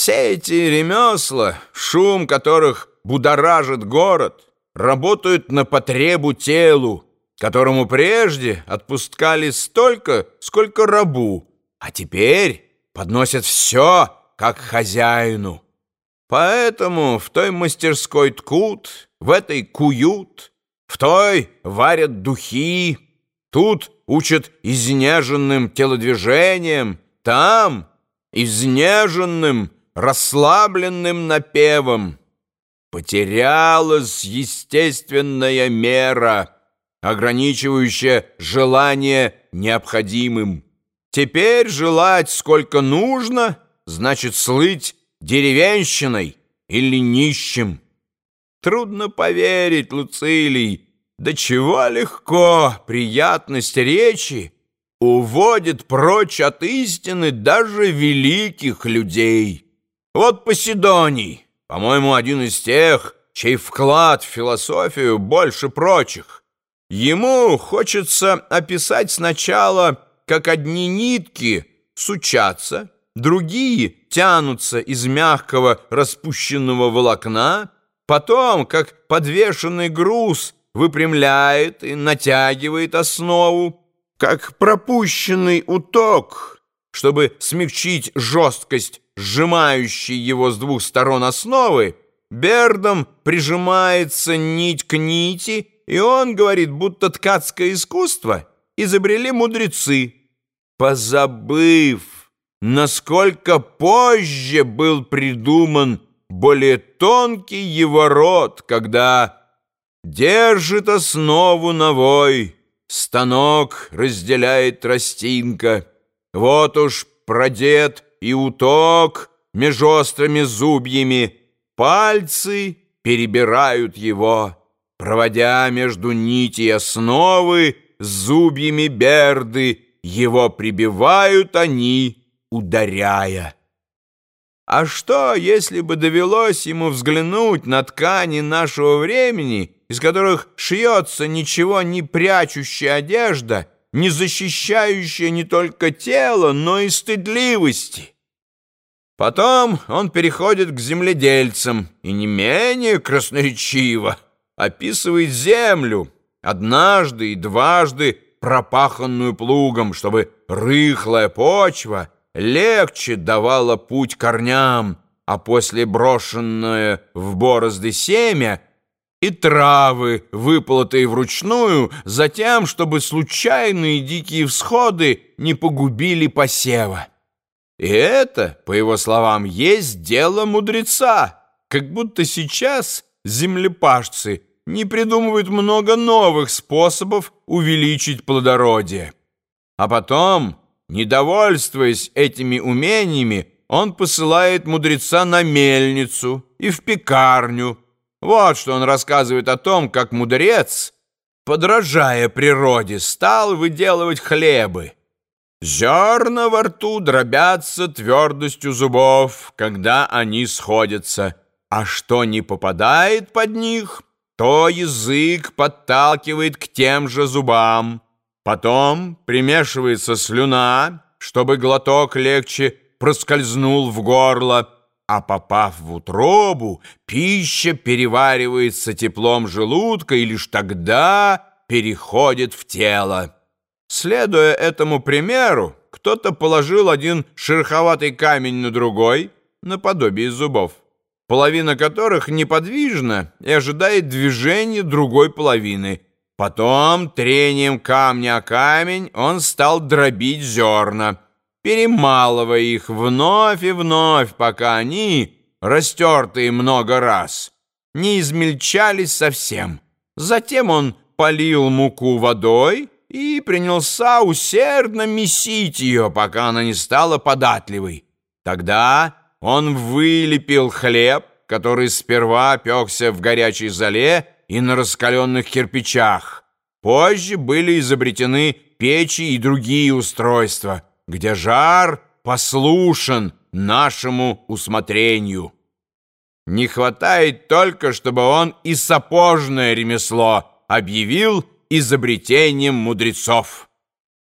Все эти ремесла, шум которых будоражит город, работают на потребу телу, которому прежде отпускали столько, сколько рабу, а теперь подносят все, как хозяину. Поэтому в той мастерской ткут, в этой куют, в той варят духи, тут учат изнеженным телодвижением, там изнеженным, расслабленным напевом. Потерялась естественная мера, ограничивающая желание необходимым. Теперь желать сколько нужно, значит слыть деревенщиной или нищим. Трудно поверить, Луцилий, до чего легко приятность речи уводит прочь от истины даже великих людей. Вот Поседоний, по-моему, один из тех, чей вклад в философию больше прочих. Ему хочется описать сначала, как одни нитки сучатся, другие тянутся из мягкого распущенного волокна, потом, как подвешенный груз, выпрямляет и натягивает основу, как пропущенный уток, чтобы смягчить жесткость, сжимающей его с двух сторон основы, Бердом прижимается нить к нити, и он говорит, будто ткацкое искусство изобрели мудрецы, позабыв, насколько позже был придуман более тонкий его род, когда держит основу новой, станок разделяет тростинка. Вот уж продет и уток меж острыми зубьями, пальцы перебирают его, проводя между нити основы зубьями берды, его прибивают они, ударяя. А что, если бы довелось ему взглянуть на ткани нашего времени, из которых шьется ничего не прячущая одежда, не защищающая не только тело, но и стыдливости? Потом он переходит к земледельцам и не менее красноречиво описывает землю, однажды и дважды пропаханную плугом, чтобы рыхлая почва — легче давала путь корням, а после брошенное в борозды семя и травы, выплатые вручную, затем, чтобы случайные дикие всходы не погубили посева. И это, по его словам, есть дело мудреца, как будто сейчас землепашцы не придумывают много новых способов увеличить плодородие. А потом Недовольствуясь этими умениями, он посылает мудреца на мельницу и в пекарню. Вот что он рассказывает о том, как мудрец, подражая природе, стал выделывать хлебы. Зерна во рту дробятся твердостью зубов, когда они сходятся, а что не попадает под них, то язык подталкивает к тем же зубам. Потом примешивается слюна, чтобы глоток легче проскользнул в горло, а попав в утробу, пища переваривается теплом желудка и лишь тогда переходит в тело. Следуя этому примеру, кто-то положил один шероховатый камень на другой, наподобие зубов, половина которых неподвижна и ожидает движения другой половины – Потом трением камня о камень он стал дробить зерна, перемалывая их вновь и вновь, пока они, растертые много раз, не измельчались совсем. Затем он полил муку водой и принялся усердно месить ее, пока она не стала податливой. Тогда он вылепил хлеб, который сперва пекся в горячей зале, и на раскаленных кирпичах. Позже были изобретены печи и другие устройства, где жар послушен нашему усмотрению. Не хватает только, чтобы он и сапожное ремесло объявил изобретением мудрецов.